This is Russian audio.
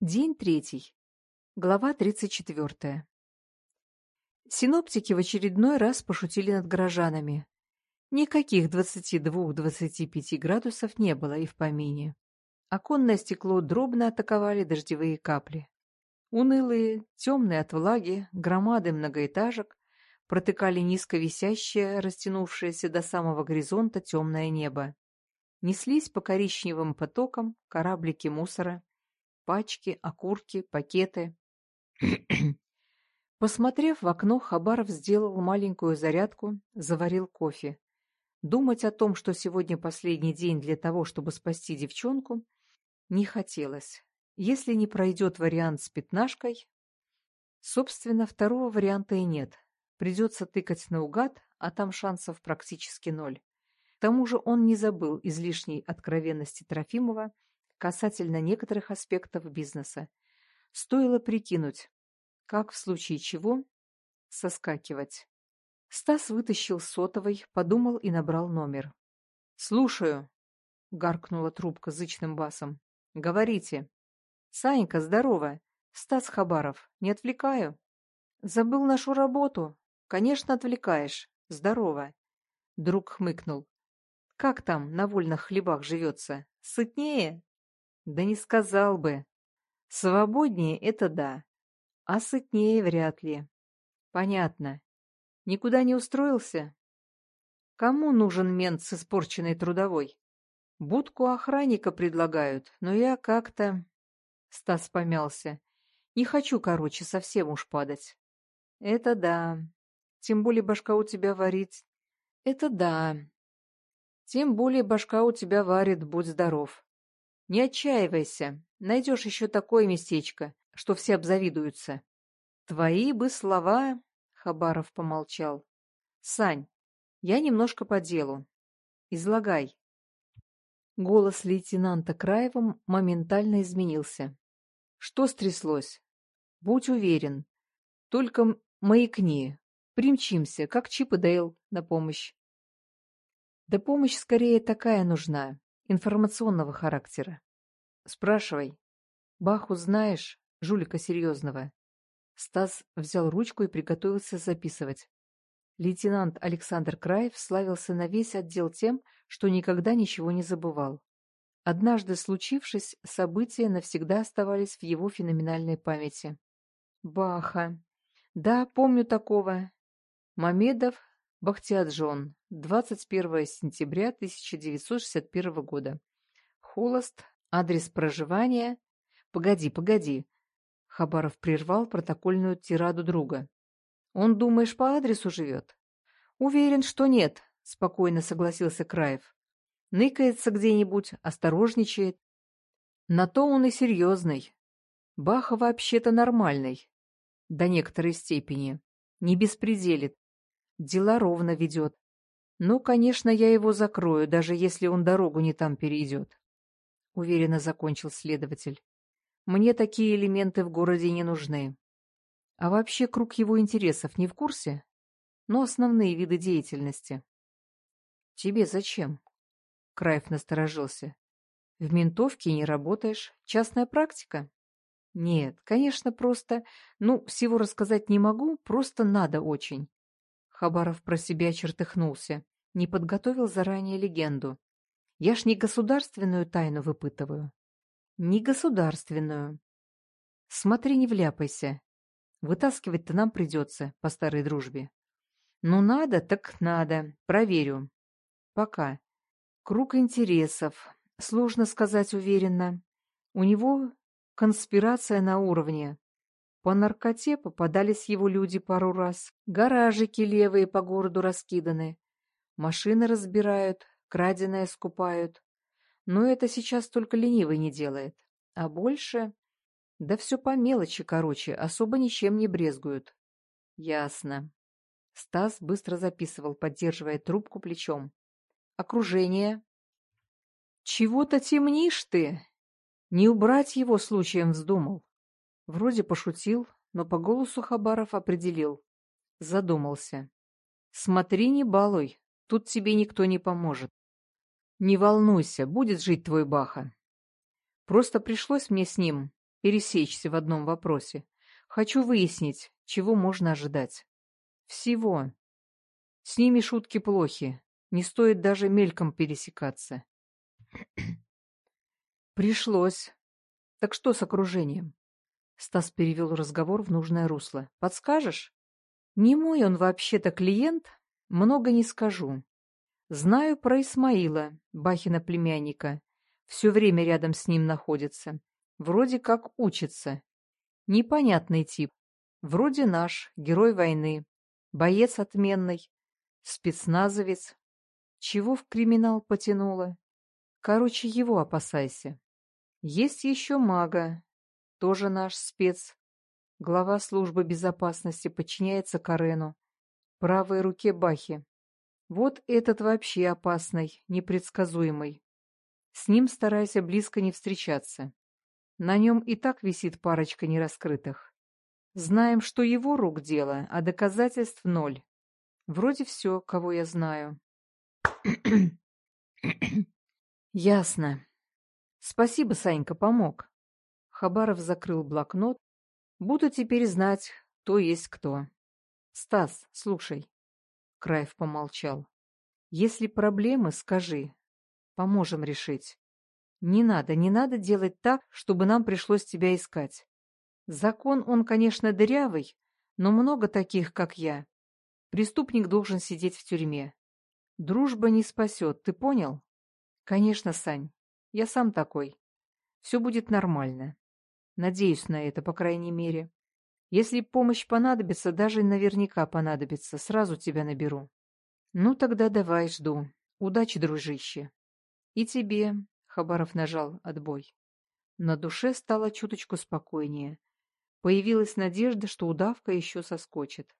День третий. Глава тридцать четвертая. Синоптики в очередной раз пошутили над горожанами. Никаких двадцати двух-двадцати пяти градусов не было и в помине. Оконное стекло дробно атаковали дождевые капли. Унылые, темные от влаги, громады многоэтажек протыкали низко висящее, растянувшееся до самого горизонта темное небо. Неслись по коричневым потокам кораблики мусора, пачки, окурки, пакеты. Посмотрев в окно, Хабаров сделал маленькую зарядку, заварил кофе. Думать о том, что сегодня последний день для того, чтобы спасти девчонку, не хотелось. Если не пройдет вариант с пятнашкой, собственно, второго варианта и нет. Придется тыкать наугад, а там шансов практически ноль. К тому же он не забыл излишней откровенности Трофимова касательно некоторых аспектов бизнеса. Стоило прикинуть, как в случае чего соскакивать. Стас вытащил сотовый, подумал и набрал номер. «Слушаю», — гаркнула трубка зычным басом. «Говорите». «Санька, здорово. Стас Хабаров. Не отвлекаю?» «Забыл нашу работу?» «Конечно, отвлекаешь. Здорово». Друг хмыкнул. «Как там на вольных хлебах живется? Сытнее?» Да не сказал бы. Свободнее — это да, а сытнее вряд ли. Понятно. Никуда не устроился? Кому нужен мент с испорченной трудовой? Будку охранника предлагают, но я как-то... Стас помялся. Не хочу, короче, совсем уж падать. Это да. Тем более башка у тебя варит. Это да. Тем более башка у тебя варит, будь здоров. Не отчаивайся, найдешь еще такое местечко, что все обзавидуются. Твои бы слова, — Хабаров помолчал. Сань, я немножко по делу. Излагай. Голос лейтенанта Краева моментально изменился. Что стряслось? Будь уверен. Только маякни. Примчимся, как Чип и Дейл, на помощь. Да помощь скорее такая нужна информационного характера. Спрашивай. Баху знаешь, жулика серьезного? Стас взял ручку и приготовился записывать. Лейтенант Александр Краев славился на весь отдел тем, что никогда ничего не забывал. Однажды случившись, события навсегда оставались в его феноменальной памяти. Баха. Да, помню такого. Мамедов Бахтиаджон, 21 сентября 1961 года. Холост, адрес проживания... Погоди, погоди. Хабаров прервал протокольную тираду друга. Он, думаешь, по адресу живет? Уверен, что нет, спокойно согласился Краев. Ныкается где-нибудь, осторожничает. На то он и серьезный. Баха вообще-то нормальный. До некоторой степени. Не беспределит, Дела ровно ведет. Ну, конечно, я его закрою, даже если он дорогу не там перейдет. Уверенно закончил следователь. Мне такие элементы в городе не нужны. А вообще круг его интересов не в курсе? Но основные виды деятельности. Тебе зачем? Краев насторожился. В ментовке не работаешь. Частная практика? Нет, конечно, просто... Ну, всего рассказать не могу, просто надо очень. Хабаров про себя чертыхнулся. Не подготовил заранее легенду. Я ж не государственную тайну выпытываю. Не государственную. Смотри, не вляпайся. Вытаскивать-то нам придется, по старой дружбе. Ну надо, так надо. Проверю. Пока. Круг интересов. Сложно сказать уверенно. У него конспирация на уровне. По наркоте попадались его люди пару раз. Гаражики левые по городу раскиданы. Машины разбирают, краденое скупают. Но это сейчас только ленивый не делает. А больше... Да все по мелочи, короче, особо ничем не брезгуют. Ясно. Стас быстро записывал, поддерживая трубку плечом. Окружение. Чего-то темнишь ты. Не убрать его случаем вздумал. Вроде пошутил, но по голосу Хабаров определил. Задумался. «Смотри, не балуй, тут тебе никто не поможет. Не волнуйся, будет жить твой Баха. Просто пришлось мне с ним пересечься в одном вопросе. Хочу выяснить, чего можно ожидать. Всего. С ними шутки плохи. Не стоит даже мельком пересекаться. Пришлось. Так что с окружением? Стас перевел разговор в нужное русло. Подскажешь? Не мой он вообще-то клиент, много не скажу. Знаю про Исмаила, Бахина племянника. Все время рядом с ним находится. Вроде как учится. Непонятный тип. Вроде наш, герой войны. Боец отменный. Спецназовец. Чего в криминал потянуло? Короче, его опасайся. Есть еще мага. Тоже наш спец. Глава службы безопасности подчиняется Карену. Правой руке Бахи. Вот этот вообще опасный, непредсказуемый. С ним старайся близко не встречаться. На нем и так висит парочка нераскрытых. Знаем, что его рук дело, а доказательств ноль. Вроде все, кого я знаю. Ясно. Спасибо, Санька, помог. Хабаров закрыл блокнот. Буду теперь знать, кто есть кто. Стас, слушай. Краев помолчал. Если проблемы, скажи. Поможем решить. Не надо, не надо делать так, чтобы нам пришлось тебя искать. Закон, он, конечно, дырявый, но много таких, как я. Преступник должен сидеть в тюрьме. Дружба не спасет, ты понял? Конечно, Сань, я сам такой. Все будет нормально. Надеюсь на это, по крайней мере. Если помощь понадобится, даже наверняка понадобится, сразу тебя наберу. Ну тогда давай, жду. Удачи, дружище. И тебе, Хабаров нажал отбой. На душе стало чуточку спокойнее. Появилась надежда, что удавка еще соскочит.